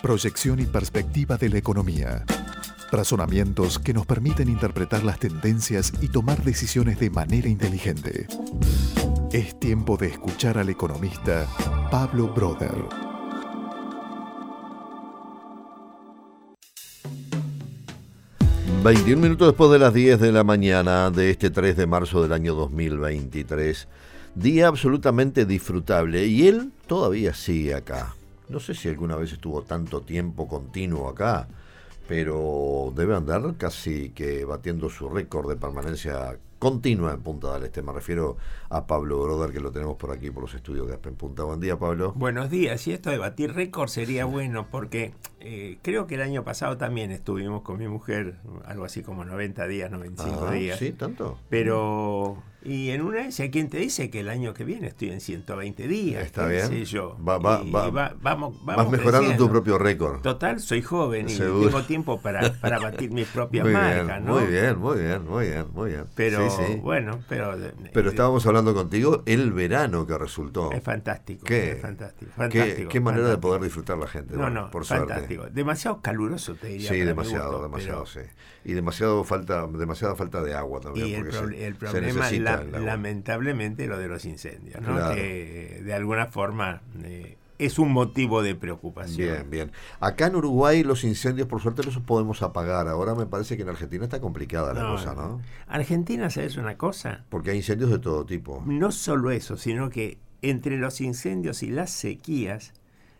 proyección y perspectiva de la economía. Razonamientos que nos permiten interpretar las tendencias y tomar decisiones de manera inteligente. Es tiempo de escuchar al economista Pablo Broder. ...21 minutos después de las 10 de la mañana de este 3 de marzo del año 2023... ...día absolutamente disfrutable... ...y él todavía sigue acá... No sé si alguna vez estuvo tanto tiempo continuo acá, pero debe andar casi que batiendo su récord de permanencia continua en Punta del Este. Me refiero a Pablo Broder, que lo tenemos por aquí, por los estudios de Aspen Punta. Buen día, Pablo. Buenos días. Y esto de batir récord sería bueno, porque eh, creo que el año pasado también estuvimos con mi mujer algo así como 90 días, 95 Ah, días. Sí, tanto. Pero, y en una vez, ¿quién te dice que el año que viene estoy en 120 días? Está ¿Qué bien. sé yo? Va- va- Y- va- y va- vamos, Vas vamos mejorando creciendo. tu propio récord. Total, soy joven y Seguro. tengo tiempo para, para batir mis propias Muy marcas, bien, ¿no? muy bien, muy bien, muy bien, muy bien. Pero Sí, sí. bueno, pero, Pero estábamos hablando contigo el verano que resultó. es fantástico. ¿Qué? es fantástico. Qué, fantástico, qué manera de fantástico. poder disfrutar la gente, No, no, por fantástico. suerte. Demasiado caluroso, te diría. Sí, demasiado, gusto, demasiado, pero- sí. Y demasiado falta, demasiada falta de agua también. Y el, porque pro- se- el se problema, necesita la- el lamentablemente, lo de los incendios, ¿no? Claro. que de alguna forma eh, es un motivo de preocupación. Bien, bien. Acá en Uruguay los incendios, por suerte, los podemos apagar. Ahora me parece que en Argentina está complicada la No, cosa, ¿no? Argentina, ¿sabes una cosa? Porque hay incendios de todo tipo. No solo eso, sino que entre los incendios y las sequías,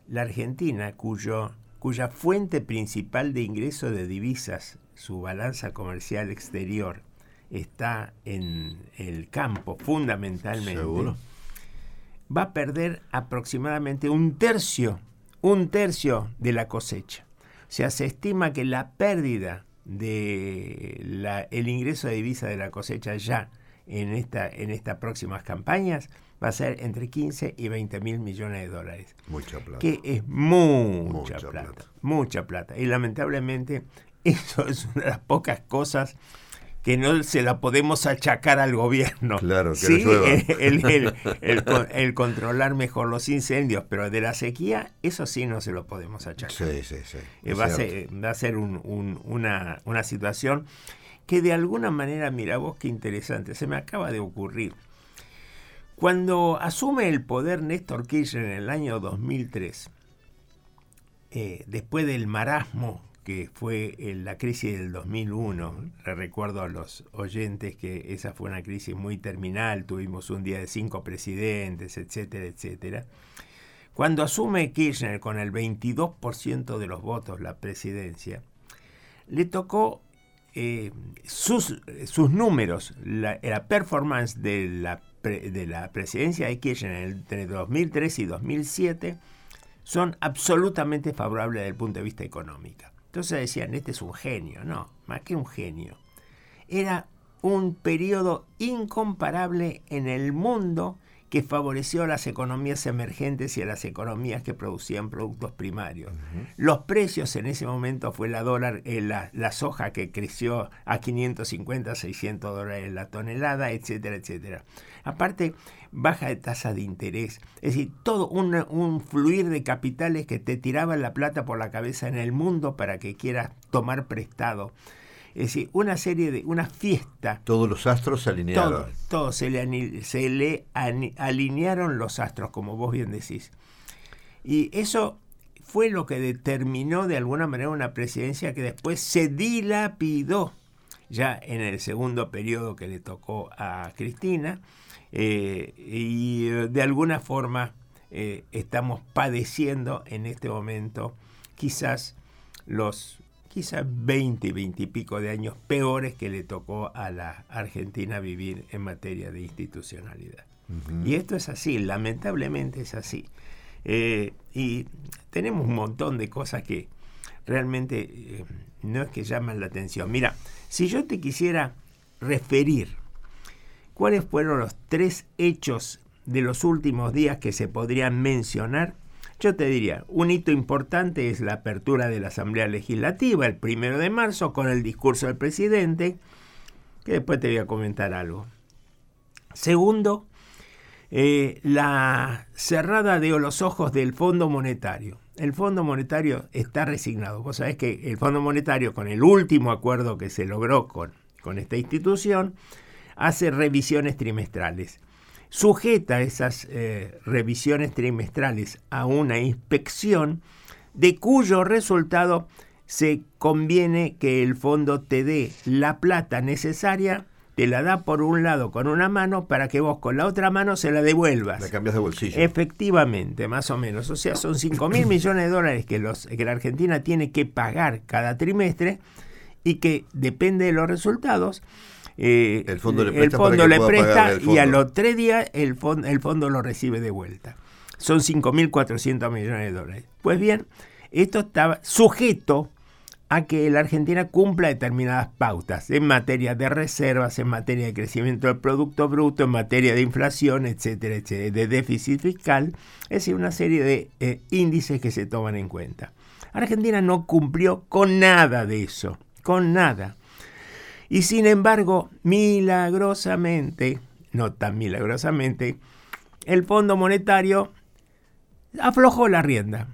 la Argentina, cuyo, cuya fuente principal de ingreso de divisas, su balanza comercial exterior, está en el campo fundamentalmente, Seguro. va a perder aproximadamente un tercio, un tercio de la cosecha. O sea, se estima que la pérdida de la- el ingreso de divisa de la cosecha ya en esta en estas próximas campañas va a ser entre 15 y 20 mil millones de dólares, Mucha plata. que es mucha, Mucha plata, plata. mucha plata. Y lamentablemente eso es una de las pocas cosas que no se la podemos achacar al gobierno. Claro, que sí, llueva. el, el- el con- el controlar mejor los incendios, pero de la sequía, eso sí no se lo podemos achacar. Sí, sí, sí. Eh, va, a ser, va a ser un- un- una, una situación que de alguna manera, mira vos qué interesante, se me acaba de ocurrir. Cuando asume el poder Néstor Kirchner en el año 2003, eh, después del marasmo que fue la crisis del 2001, le recuerdo a los oyentes que esa fue una crisis muy terminal, tuvimos un día de cinco presidentes, etcétera, etcétera. Cuando asume Kirchner con el 22% de los votos la presidencia, le tocó eh, sus, sus números, la, la performance de la, de la presidencia de Kirchner entre 2003 y 2007 son absolutamente favorables desde el punto de vista económico. Entonces decían, este es un genio. No, más que un genio. Era un periodo incomparable en el mundo que favoreció a las economías emergentes y a las economías que producían productos primarios. Los precios en ese momento fue la dólar, eh, la, la soja que creció a 550, 600 dólares la tonelada, etcétera, etcétera. Aparte, baja de tasa de interés, es decir, todo un, un fluir de capitales que te tiraban la plata por la cabeza en el mundo para que quieras tomar prestado. Es decir, una serie de, una fiesta Todos los astros se alinearon. todo, todo se le, se le alinearon los astros, como vos bien decís. Y eso fue lo que determinó de alguna manera una presidencia que después se dilapidó ya en el segundo periodo que le tocó a Cristina. eh, y eh, de alguna forma eh, estamos padeciendo en este momento quizás los quizás 20, 20 y pico de años peores que le tocó a la Argentina vivir en materia de institucionalidad. Y esto es así, lamentablemente es así. Eh, y tenemos un montón de cosas que realmente eh, no es que llaman la atención. Mira, si yo te quisiera referir cuáles fueron los tres hechos de los últimos días que se podrían mencionar, yo te diría, un hito importante es la apertura de la Asamblea Legislativa el primero de marzo con el discurso del presidente, que después te voy a comentar algo. Segundo, eh, la cerrada de los ojos del Fondo Monetario. El Fondo Monetario está resignado. Vos sabés que el Fondo Monetario, con el último acuerdo que se logró con, con esta institución, hace revisiones trimestrales. Sujeta esas eh, revisiones trimestrales a una inspección de cuyo resultado se conviene que el fondo te dé la plata necesaria, te la da por un lado con una mano para que vos con la otra mano se la devuelvas. La cambias de bolsillo. Efectivamente, más o menos. O sea, son 5 mil millones de dólares que, los, que la Argentina tiene que pagar cada trimestre y que depende de los resultados. Eh, el fondo le el presta, fondo le presta y a fondo. los tres días el, fon- el fondo lo recibe de vuelta. Son 5.400 millones de dólares. Pues bien, esto estaba sujeto a que la Argentina cumpla determinadas pautas en materia de reservas, en materia de crecimiento del Producto Bruto, en materia de inflación, etcétera, etcétera, de déficit fiscal, es decir, una serie de eh, índices que se toman en cuenta. Argentina no cumplió con nada de eso, con nada. Y sin embargo, milagrosamente, no tan milagrosamente, el Fondo Monetario aflojó la rienda.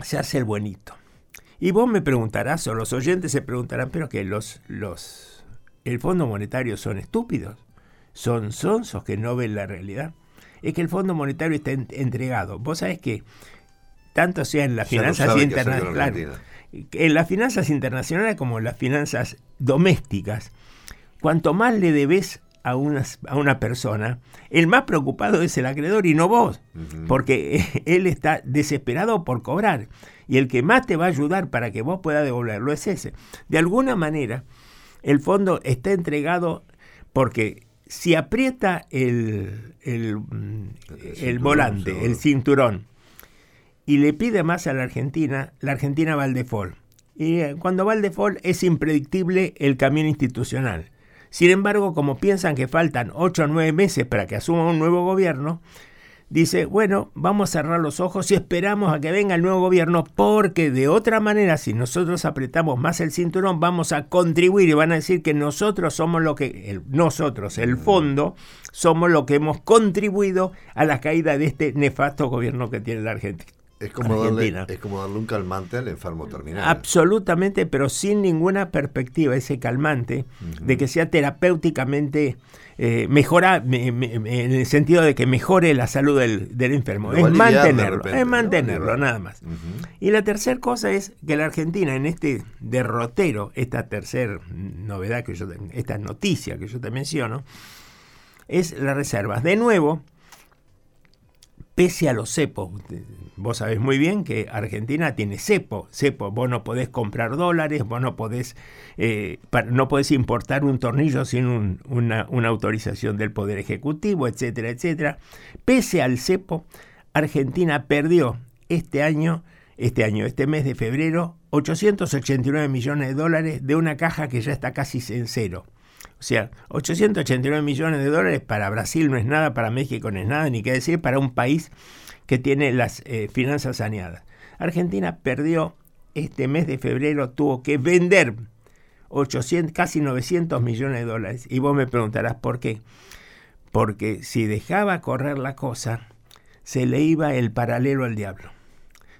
Se hace el buenito. Y vos me preguntarás, o los oyentes se preguntarán, pero que los, los, el Fondo Monetario son estúpidos, son sonsos que no ven la realidad. Es que el Fondo Monetario está en- entregado. Vos sabés que tanto sea en las finanzas internacionales. En las finanzas internacionales como en las finanzas domésticas, cuanto más le debes a una, a una persona, el más preocupado es el acreedor y no vos, porque él está desesperado por cobrar y el que más te va a ayudar para que vos puedas devolverlo es ese. De alguna manera, el fondo está entregado porque si aprieta el, el, mm, el volante, el cinturón, y le pide más a la Argentina, la Argentina va al default. Y eh, cuando va al default es impredictible el camino institucional. Sin embargo, como piensan que faltan 8 o 9 meses para que asuma un nuevo gobierno, dice, bueno, vamos a cerrar los ojos y esperamos a que venga el nuevo gobierno porque de otra manera, si nosotros apretamos más el cinturón, vamos a contribuir y van a decir que nosotros somos lo que, el- nosotros, el fondo, somos lo que hemos contribuido a la caída de este nefasto gobierno que tiene la Argentina. Es como, darle, es como darle un calmante al enfermo terminal. Absolutamente, pero sin ninguna perspectiva, ese calmante, de que sea terapéuticamente eh, mejora, me- me- me- en el sentido de que mejore la salud del, del enfermo. Lo es mantenerlo, repente, es mantenerlo, nada más. Y la tercera cosa es que la Argentina, en este derrotero, esta tercera novedad que yo, esta noticia que yo te menciono, es las reservas. De nuevo, pese a los cepos, vos sabés muy bien que Argentina tiene cepo, cepo, vos no podés comprar dólares, vos no podés, eh, no podés importar un tornillo sin un- una, una autorización del Poder Ejecutivo, etcétera, etcétera. Pese al cepo, Argentina perdió este año, este año, este mes de febrero, 889 millones de dólares de una caja que ya está casi en cero. O sea, 889 millones de dólares para Brasil no es nada, para México no es nada, ni qué decir para un país que tiene las eh, finanzas saneadas. Argentina perdió este mes de febrero, tuvo que vender 800, casi 900 millones de dólares. Y vos me preguntarás por qué. Porque si dejaba correr la cosa, se le iba el paralelo al diablo.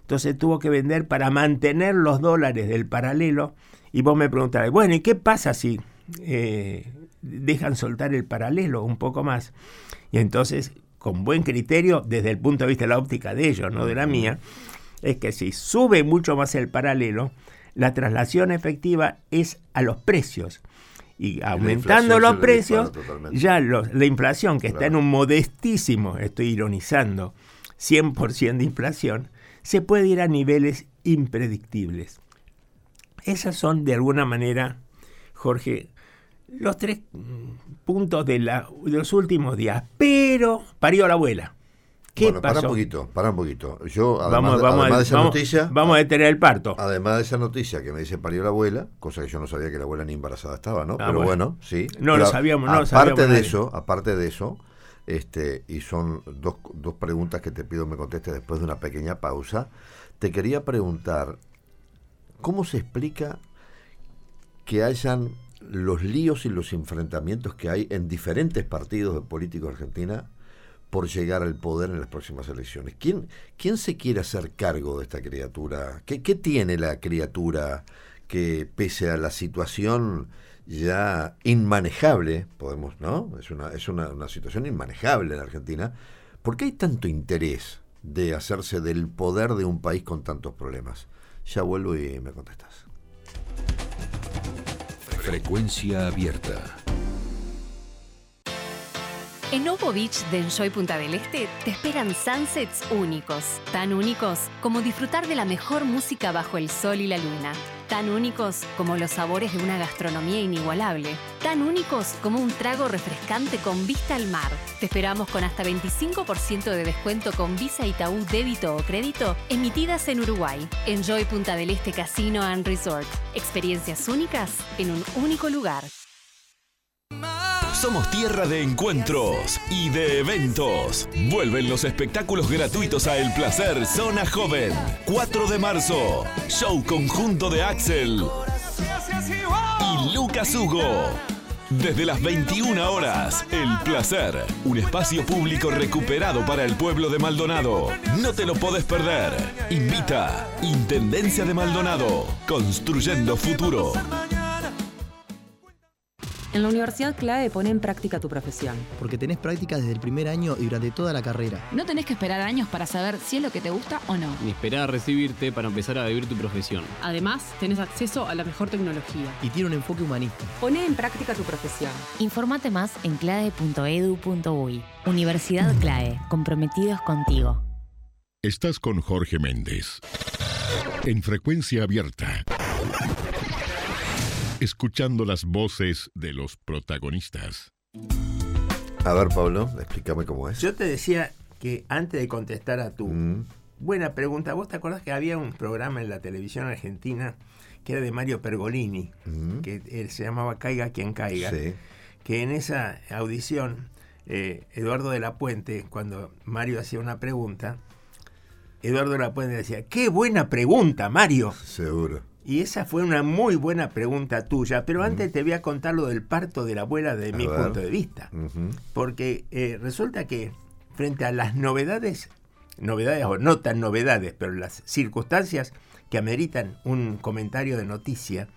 Entonces tuvo que vender para mantener los dólares del paralelo. Y vos me preguntarás, bueno, ¿y qué pasa si eh, dejan soltar el paralelo un poco más? Y entonces, con buen criterio, desde el punto de vista de la óptica de ellos, no de la mía, es que si sube mucho más el paralelo, la traslación efectiva es a los precios. Y aumentando los precios, ya los- la inflación, que está en un modestísimo, estoy ironizando, 100% de inflación, se puede ir a niveles impredictibles. Esas son, de alguna manera, Jorge, los tres puntos de, la- de los últimos días. Pero parió la abuela. ¿Qué bueno, pasó? para un poquito, para un poquito. Yo, además, vamos, de- vamos, además a, de esa vamos- noticia, vamos a detener el parto. además de esa noticia que me dice parió la abuela, cosa que yo no sabía que la abuela ni embarazada estaba, ¿no? Ah, Pero bueno. bueno, sí. No Pero lo sabíamos, no lo aparte sabíamos de nadie. eso, aparte de eso, este, y son dos, dos preguntas que te pido me contestes después de una pequeña pausa. Te quería preguntar, ¿cómo se explica que hayan los líos y los enfrentamientos que hay en diferentes partidos de política argentina por llegar al poder en las próximas elecciones. ¿Quién, quién se quiere hacer cargo de esta criatura? ¿Qué, ¿Qué tiene la criatura que pese a la situación ya inmanejable, podemos, ¿no? Es una, es una, una situación inmanejable en Argentina. ¿Por qué hay tanto interés de hacerse del poder de un país con tantos problemas? Ya vuelvo y me contestas. Frecuencia abierta. En Novo Beach de Enjoy Punta del Este te esperan sunsets únicos, tan únicos como disfrutar de la mejor música bajo el sol y la luna, tan únicos como los sabores de una gastronomía inigualable, tan únicos como un trago refrescante con vista al mar. Te esperamos con hasta 25% de descuento con Visa Itaú débito o crédito emitidas en Uruguay. Enjoy Punta del Este Casino and Resort. Experiencias únicas en un único lugar. Somos tierra de encuentros y de eventos. Vuelven los espectáculos gratuitos a El Placer Zona Joven. 4 de marzo. Show conjunto de Axel y Lucas Hugo. Desde las 21 horas, El Placer, un espacio público recuperado para el pueblo de Maldonado. No te lo podés perder. Invita Intendencia de Maldonado, construyendo futuro. En la Universidad Clave pone en práctica tu profesión. Porque tenés práctica desde el primer año y durante toda la carrera. No tenés que esperar años para saber si es lo que te gusta o no. Ni esperar a recibirte para empezar a vivir tu profesión. Además, tenés acceso a la mejor tecnología. Y tiene un enfoque humanista. Pone en práctica tu profesión. Informate más en clave.edu.uy. Universidad Clave, comprometidos contigo. Estás con Jorge Méndez. En frecuencia abierta escuchando las voces de los protagonistas. A ver, Pablo, explícame cómo es. Yo te decía que antes de contestar a tu mm. buena pregunta, ¿vos te acordás que había un programa en la televisión argentina que era de Mario Pergolini, mm. que él se llamaba Caiga quien caiga? Que en esa audición, eh, Eduardo de la Puente, cuando Mario hacía una pregunta, Eduardo de la Puente decía, qué buena pregunta, Mario. Seguro. Y esa fue una muy buena pregunta tuya, pero antes te voy a contar lo del parto de la abuela de mi punto de vista. Porque eh, resulta que frente a las novedades, novedades o no tan novedades, pero las circunstancias que ameritan un comentario de noticia,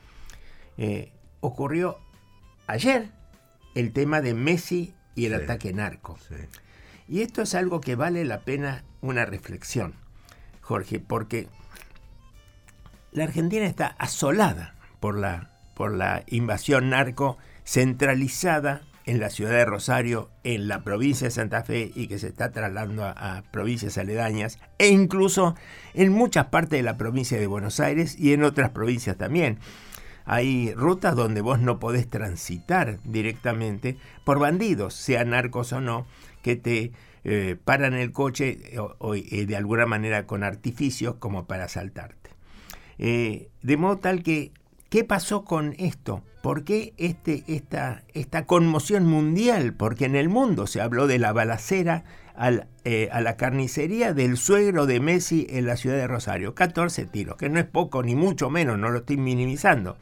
eh, ocurrió ayer el tema de Messi y el ataque narco. Y esto es algo que vale la pena una reflexión, Jorge, porque la Argentina está asolada por la, por la invasión narco centralizada en la ciudad de Rosario, en la provincia de Santa Fe y que se está trasladando a, provincias aledañas e incluso en muchas partes de la provincia de Buenos Aires y en otras provincias también. Hay rutas donde vos no podés transitar directamente por bandidos, sean narcos o no, que te eh, paran el coche o, eh, de alguna manera con artificios como para asaltarte. Eh, de modo tal que, ¿qué pasó con esto? ¿Por qué este, esta, esta conmoción mundial? Porque en el mundo se habló de la balacera eh, a la carnicería del suegro de Messi en la ciudad de Rosario. 14 tiros, que no es poco ni mucho menos, no lo estoy minimizando.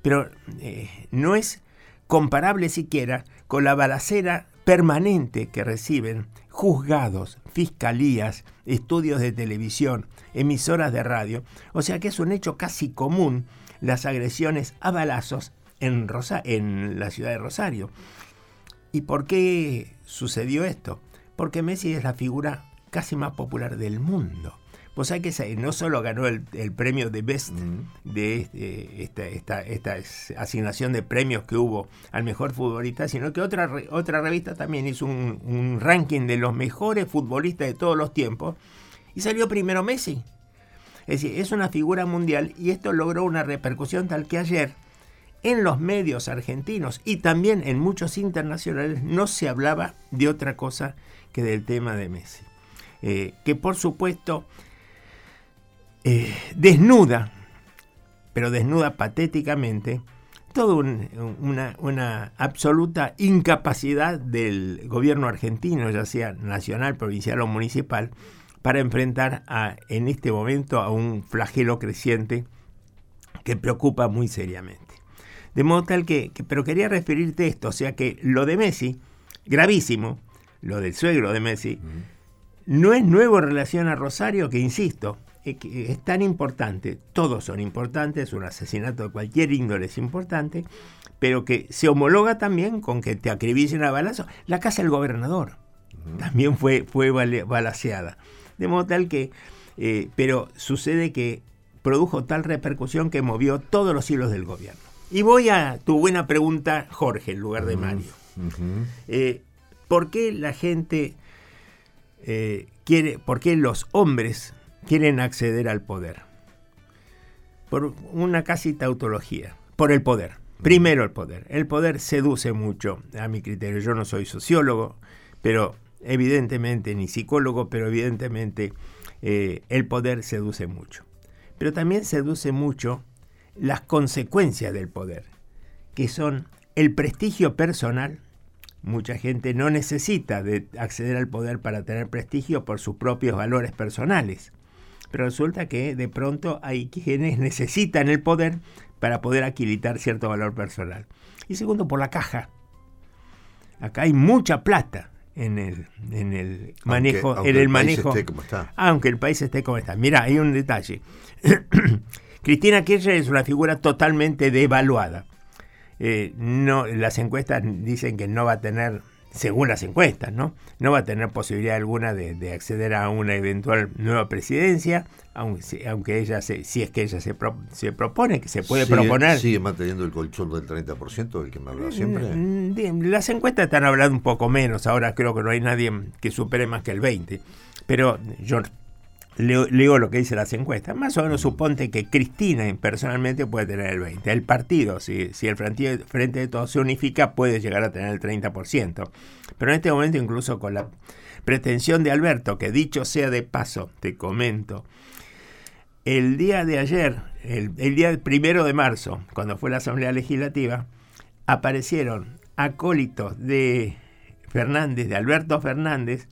Pero eh, no es comparable siquiera con la balacera permanente que reciben juzgados, fiscalías, estudios de televisión, emisoras de radio, o sea que es un hecho casi común las agresiones a balazos en, en la ciudad de Rosario. ¿Y por qué sucedió esto? Porque Messi es la figura casi más popular del mundo. Vos sabés que no solo ganó el, premio de Best de este, esta, esta, asignación de premios que hubo al mejor futbolista, sino que otra, otra revista también hizo un, un ranking de los mejores futbolistas de todos los tiempos y salió primero Messi. Es decir, es una figura mundial y esto logró una repercusión tal que ayer en los medios argentinos y también en muchos internacionales no se hablaba de otra cosa que del tema de Messi. Eh, que por supuesto eh, desnuda, pero desnuda patéticamente, toda una, una, absoluta incapacidad del gobierno argentino, ya sea nacional, provincial o municipal, para enfrentar a, en este momento a un flagelo creciente que preocupa muy seriamente. De modo tal que, que, pero quería referirte esto, o sea que lo de Messi, gravísimo, lo del suegro de Messi, no es nuevo en relación a Rosario, que insisto, es, tan importante, todos son importantes, un asesinato de cualquier índole es importante, pero que se homologa también con que te acribillen a balazo. La casa del gobernador también fue, fue balaceada. De modo tal que, eh, pero sucede que produjo tal repercusión que movió todos los hilos del gobierno. Y voy a tu buena pregunta, Jorge, en lugar de Mario. Eh, ¿Por qué la gente eh, quiere, por qué los hombres quieren acceder al poder? Por una casi tautología, por el poder. Primero el poder. El poder seduce mucho, a mi criterio. Yo no soy sociólogo, pero evidentemente, ni psicólogo, pero evidentemente eh, el poder seduce mucho. Pero también seduce mucho las consecuencias del poder, que son el prestigio personal. Mucha gente no necesita de acceder al poder para tener prestigio por sus propios valores personales. Pero resulta que de pronto hay quienes necesitan el poder para poder aquilitar cierto valor personal. Y segundo, por la caja. Acá hay mucha plata en el, en el manejo. aunque en el, el país manejo esté como está. Aunque el país esté como está. Mira, hay un detalle. Cristina Kirchner es una figura totalmente devaluada. Eh, no, las encuestas dicen que no va a tener, según las encuestas, ¿no? No va a tener posibilidad alguna de, de acceder a una eventual nueva presidencia, aunque, aunque ella se, si es que ella se, pro- se propone, que se puede Sigue- proponer. Sigue manteniendo el colchón del 30%, del que me hablaba siempre. Mm, Las encuestas están hablando un poco menos, ahora creo que no hay nadie que supere más que el 20, pero yo leo, lo que dice las encuestas, más o menos suponte que Cristina personalmente puede tener el 20, el partido, si, el frente, frente de todos se unifica, puede llegar a tener el 30%, pero en este momento incluso con la pretensión de Alberto, que dicho sea de paso, te comento, el día de ayer, el, el día primero de marzo, cuando fue la Asamblea Legislativa, aparecieron acólitos de Fernández, de Alberto Fernández,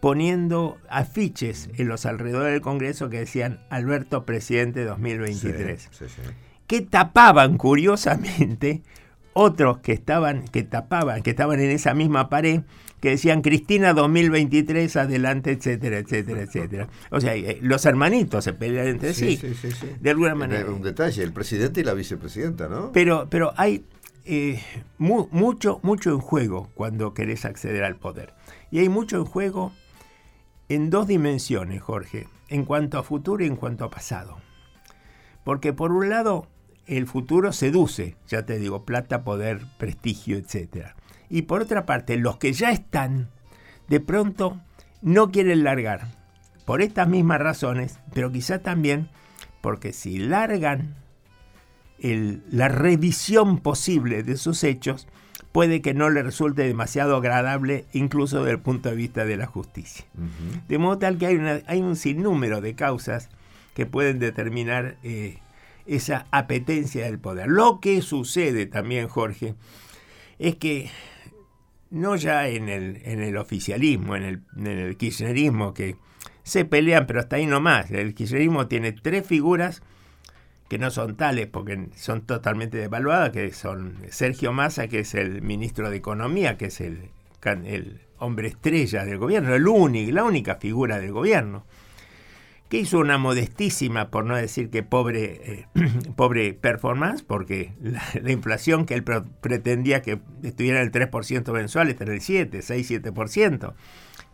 poniendo afiches en los alrededores del Congreso que decían Alberto Presidente 2023 Sí, sí, sí. que tapaban curiosamente otros que estaban que tapaban que estaban en esa misma pared que decían Cristina 2023 adelante etcétera etcétera etcétera. O sea eh, los hermanitos se pelean entre sí, de alguna manera. Un detalle, el presidente y la vicepresidenta, ¿no? pero pero hay eh, mu- mucho mucho en juego cuando querés acceder al poder. Y hay mucho en juego en dos dimensiones Jorge en cuanto a futuro y en cuanto a pasado porque por un lado, el futuro seduce, ya te digo, plata, poder, prestigio, etc. Y por otra parte, los que ya están, de pronto no quieren largar. Por estas mismas razones, pero quizá también porque si largan la revisión posible de sus hechos, puede que no le resulte demasiado agradable, incluso desde el punto de vista de la justicia. De modo tal que hay, una- hay un sinnúmero de causas que pueden determinar eh, esa apetencia del poder. Lo que sucede también, Jorge, es que no ya en el, en el oficialismo, en el, en el kirchnerismo, que se pelean, pero hasta ahí nomás. El kirchnerismo tiene tres figuras que no son tales porque son totalmente devaluadas, que son Sergio Massa, que es el ministro de Economía, que es el, hombre estrella del gobierno, el único, la única figura del gobierno, que hizo una modestísima, por no decir que pobre, eh, pobre performance, porque la, la inflación que él pretendía que estuviera en el 3% mensual está en el 7, 6, 7%,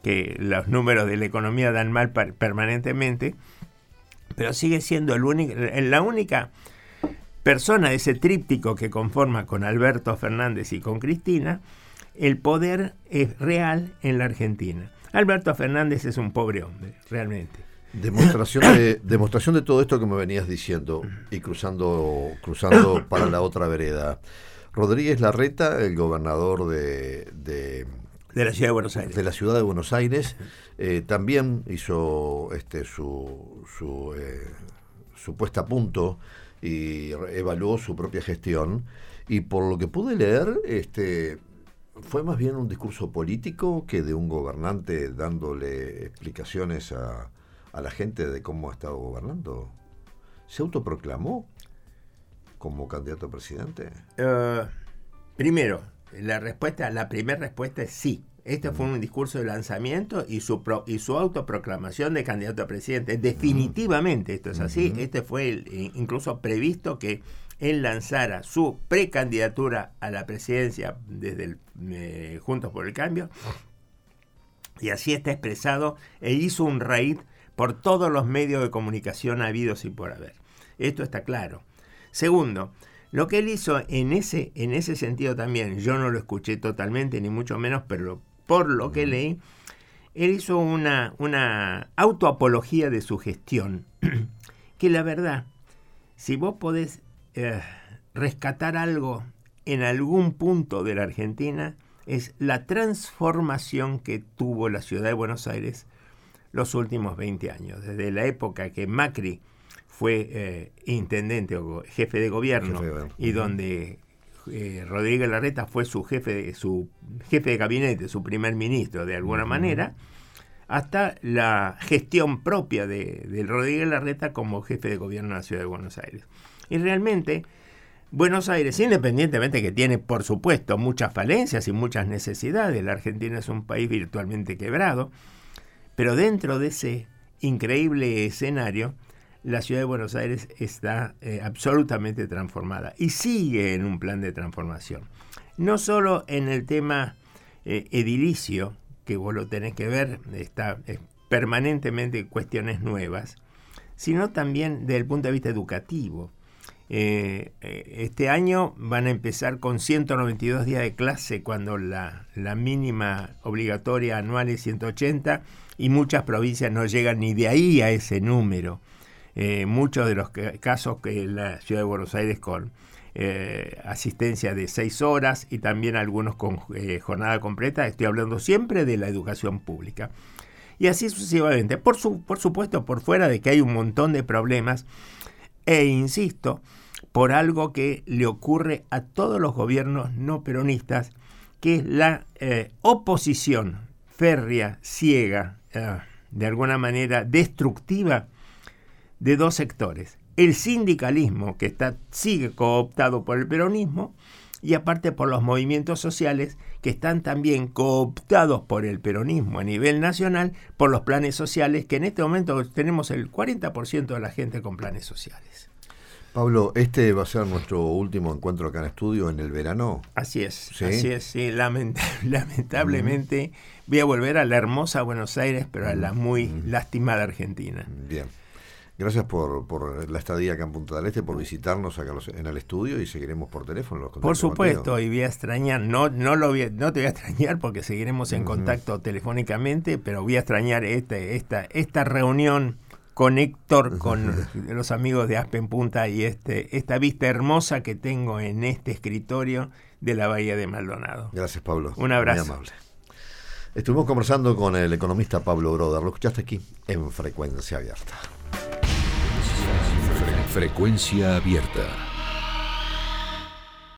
que los números de la economía dan mal per- permanentemente, pero sigue siendo el único, la única persona de ese tríptico que conforma con Alberto Fernández y con Cristina, el poder es real en la Argentina. Alberto Fernández es un pobre hombre, realmente. Demostración de, demostración de todo esto que me venías diciendo y cruzando, cruzando para la otra vereda. Rodríguez Larreta, el gobernador de, de, De la ciudad de Buenos Aires. de la ciudad de Buenos Aires, eh, también hizo este, su, su, eh, su puesta a punto y evaluó su propia gestión. Y por lo que pude leer, este, fue más bien un discurso político que de un gobernante dándole explicaciones a, a la gente de cómo ha estado gobernando. ¿Se autoproclamó como candidato a presidente? Eh, primero, la respuesta, la primera respuesta es sí. Este fue un discurso de lanzamiento y su, pro, y su autoproclamación de candidato a presidente. Definitivamente esto es así. Este fue el, incluso previsto que él lanzara su precandidatura a la presidencia desde el eh, Juntos por el Cambio. Y así está expresado e hizo un raid por todos los medios de comunicación habidos y por haber. Esto está claro. Segundo, lo que él hizo en ese, en ese sentido también, yo no lo escuché totalmente, ni mucho menos, pero por lo que leí, él hizo una, una autoapología de su gestión, que la verdad, si vos podés eh, rescatar algo en algún punto de la Argentina, es la transformación que tuvo la ciudad de Buenos Aires los últimos 20 años, desde la época que Macri fue eh, intendente o jefe de gobierno, y donde eh, Rodríguez Larreta fue su jefe, de, su jefe de gabinete, su primer ministro de alguna manera, hasta la gestión propia de, de, Rodríguez Larreta como jefe de gobierno de la ciudad de Buenos Aires. Y realmente Buenos Aires, independientemente que tiene, por supuesto, muchas falencias y muchas necesidades, la Argentina es un país virtualmente quebrado, pero dentro de ese increíble escenario, la ciudad de Buenos Aires está eh, absolutamente transformada y sigue en un plan de transformación. No solo en el tema eh, edilicio, que vos lo tenés que ver, está eh, permanentemente cuestiones nuevas, sino también desde el punto de vista educativo. este año van a empezar con 192 días de clase cuando la, la mínima obligatoria anual es 180 y muchas provincias no llegan ni de ahí a ese número. Eh, muchos de los casos que la ciudad de Buenos Aires con eh, asistencia de seis horas y también algunos con eh, jornada completa, estoy hablando siempre de la educación pública. Y así sucesivamente. Por, su, por supuesto, por fuera de que hay un montón de problemas, e insisto, por algo que le ocurre a todos los gobiernos no peronistas, que es la oposición férrea, ciega, de alguna manera destructiva de dos sectores. El sindicalismo, que está, sigue cooptado por el peronismo, y aparte por los movimientos sociales que están también cooptados por el peronismo a nivel nacional, por los planes sociales, que en este momento tenemos el 40% de la gente con planes sociales. Pablo, este va a ser nuestro último encuentro acá en estudio en el verano. Así es, así es, sí. lamentablemente voy a volver a la hermosa Buenos Aires, pero a la muy lastimada Argentina. Bien. Gracias por, por, la estadía acá en Punta del Este, por visitarnos acá en el estudio y seguiremos por teléfono. por supuesto, y voy a extrañar, no, no, lo no te voy a extrañar porque seguiremos en contacto telefónicamente, pero voy a extrañar este, esta, esta reunión con Héctor, con los amigos de Aspen Punta y este, esta vista hermosa que tengo en este escritorio de la Bahía de Maldonado. Gracias, Pablo. Un abrazo. Muy amable. Estuvimos conversando con el economista Pablo Broder. Lo escuchaste aquí en Frecuencia Abierta. Frecuencia abierta.